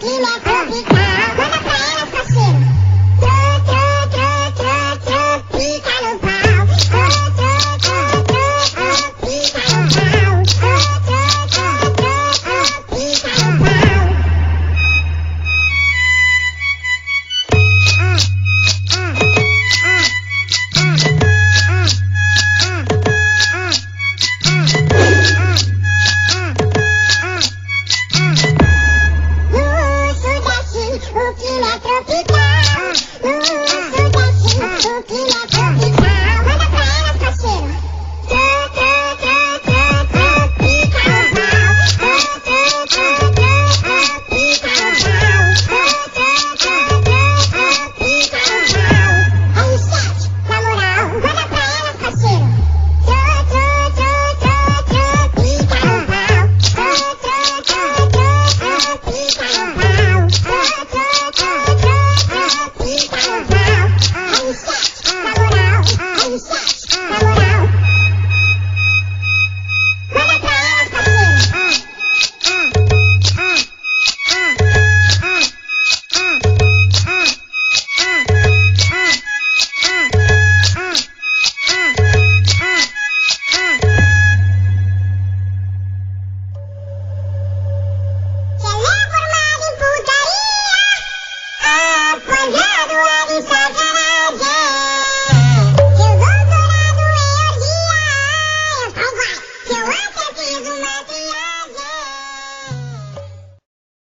Cookie, my cookie, my cookie.